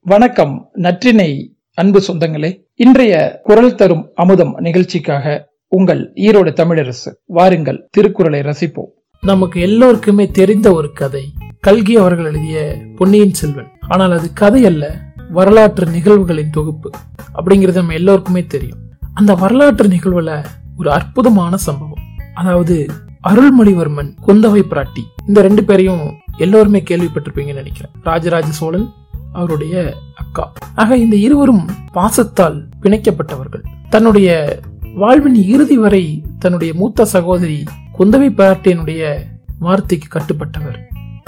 வணக்கம் நற்றினை அன்பு சொந்தங்களே. இன்றைய குரல் தரும் அமுதம் நிகழ்ச்சிக்காக உங்கள் ஈரோடு தமிழரசு வாருங்கள் திருக்குறளை ரசிப்போம். நமக்கு எல்லோருக்குமே தெரிந்த ஒரு கதை. கல்கி அவர்கள் எழுதிய பொன்னியின் செல்வன். ஆனால் அது கதை அல்ல வரலாற்று நிகழ்வுகளின் தொகுப்பு. அப்படிங்கிறது நம்ம எல்லோருக்குமே தெரியும். அந்த வரலாற்று நிகழ்வுல ஒரு அற்புதமான சம்பவம். அதாவது அருள்மொழிவர்மன் குந்தவை பிராட்டி. இந்த ரெண்டு பேரையும் எல்லோருமே கேள்விப்பட்டிருப்பீங்கன்னு நினைக்கிறேன். ராஜராஜ சோழன் அவருடைய அக்கா. ஆக இந்த இருவரும் பாசத்தால் பிணைக்கப்பட்டவர்கள். தன்னுடைய வாழ்வின் இறுதி வரை தன்னுடைய மூத்த சகோதரி குந்தவை பிராட்டியனுடைய வார்த்தைக்கு கட்டுப்பட்டவர்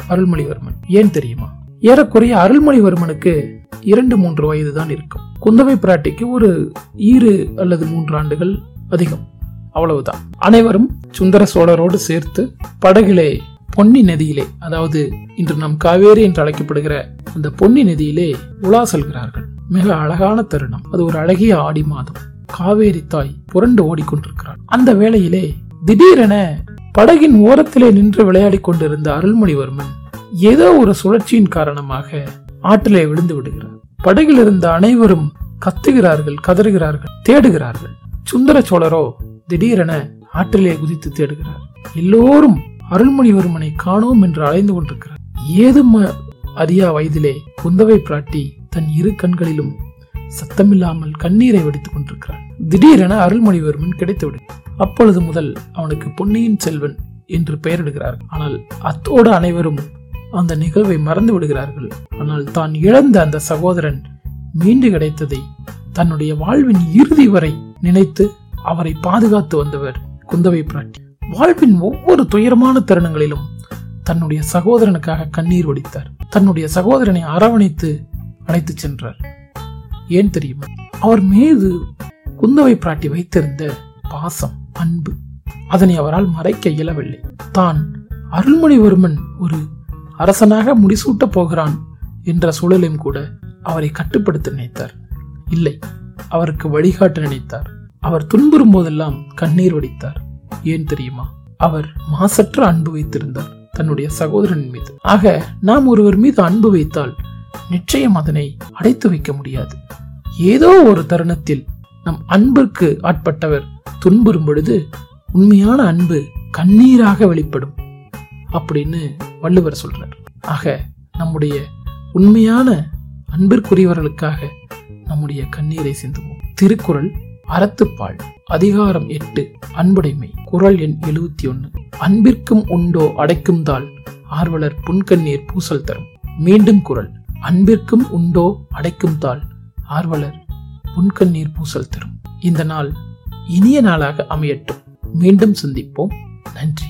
அருள்மொழிவர்மன். ஏன் தெரியுமா? ஏறக்குறைய அருள்மொழிவர்மனுக்கு இரண்டு மூன்று வயது தான் இருக்கும். குந்தவை பிராட்டிக்கு ஒரு ஈரு அல்லது மூன்று ஆண்டுகள் அதிகம். அவ்வளவுதான். அனைவரும் சுந்தர சோழரோடு சேர்த்து படகிலே பொன்னி நதியிலே அதாவது இன்று நம் காவேரி என்று அழைக்கப்படுகிற அந்த பொன்னி நதியிலே உலா செல்கிறார்கள். மிக அழகான தருணம். அது ஒரு அழகிய ஆடி மாதம். காவேரி தாய் புரண்டு ஓடிக்கொண்டிருக்கிறார் அந்த வேளையிலே திடீரென படகின் ஓரத்திலே நின்று விளையாடி கொண்டிருந்த அருள்மொழிவர்மன் ஏதோ ஒரு சுழற்சியின் காரணமாக ஆற்றிலே விழுந்து விடுகிறார். படகில் இருந்த அனைவரும் கத்துகிறார்கள் கதறுகிறார்கள் தேடுகிறார்கள். சுந்தர சோழரோ திடீரென ஆற்றிலே குதித்து தேடுகிறார். எல்லோரும் அருள்மொழிவர்மனை காணோம் என்று அலைந்து கொண்டிருக்கிறார். ஏதும் அறியா வயதிலே குந்தவை பிராட்டி தன் இரு கண்களிலும் சத்தமில்லாமல் கண்ணீரை வடித்துக் கொண்டிருக்கிறார் திடீரென அருள்மொழிவர்மன் கிடைத்துவிடு அப்பொழுது முதல் அவனுக்கு பொன்னியின் செல்வன் என்று பெயரிடுகிறார். ஆனால் அத்தோடு அனைவரும் அந்த நிகழ்வை மறந்து விடுகிறார்கள். ஆனால் தான் இழந்த அந்த சகோதரன் மீண்டு கிடைத்ததை தன்னுடைய வாழ்வின் இறுதி வரை நினைத்து அவரை பாதுகாத்து வந்தவர் குந்தவை பிராட்டி. வாழ்வின் ஒவ்வொரு துயரமான தருணங்களிலும் தன்னுடைய சகோதரனுக்காக கண்ணீர் வடித்தார். தன்னுடைய சகோதரனை அரவணைத்து அழைத்து சென்றார். ஏன் தெரியுமா? அவர் மீது குந்தவை பிராட்டி வைத்திருந்த பாசம் அன்பு அதனை அவரால் மறைக்க இயலவில்லை. தான் அருள்மொழிவர்மன் ஒரு அரசனாக முடிசூட்டப் போகிறான் என்ற சூழலையும் கூட அவரை கட்டுப்படுத்த நினைத்தார். இல்லை அவருக்கு வழிகாட்ட நினைத்தார். அவர் துன்புறும் போதெல்லாம் கண்ணீர் வடித்தார். ஏன் தெரியுமா? அவர் மாசற்ற அன்பு வைத்திருந்தார் தன்னுடைய சகோதரன் மீது. ஆக நாம் ஒருவர் மீது அன்பு வைத்தால் நிச்சயம் அதனை அடைத்து வைக்க முடியாது. ஏதோ ஒரு தருணத்தில் நம் அன்பிற்கு ஆட்பட்டவர் துன்புறும் பொழுது உண்மையான அன்பு கண்ணீராக வெளிப்படும் அப்படின்னு வள்ளுவர் சொல்றார். ஆக நம்முடைய உண்மையான அன்பிற்குரியவர்களுக்காக நம்முடைய கண்ணீரை சிந்துவோம். திருக்குறள் அறத்துப்பால் அதிகாரம் எட்டு. அன்புடைமை. குரல் எண் எழுபத்தி ஒன்னு அன்பிற்கும் உண்டோ அடைக்கும் தாள். ஆர்வலர் புன்கண்ணீர் பூசல் தரும். மீண்டும் குரல். அன்பிற்கும் உண்டோ அடைக்கும் தாள். ஆர்வலர் புன்கண்ணீர் பூசல் தரும். இந்த நாள் இனிய நாளாக அமையட்டும். மீண்டும் சந்திப்போம். நன்றி.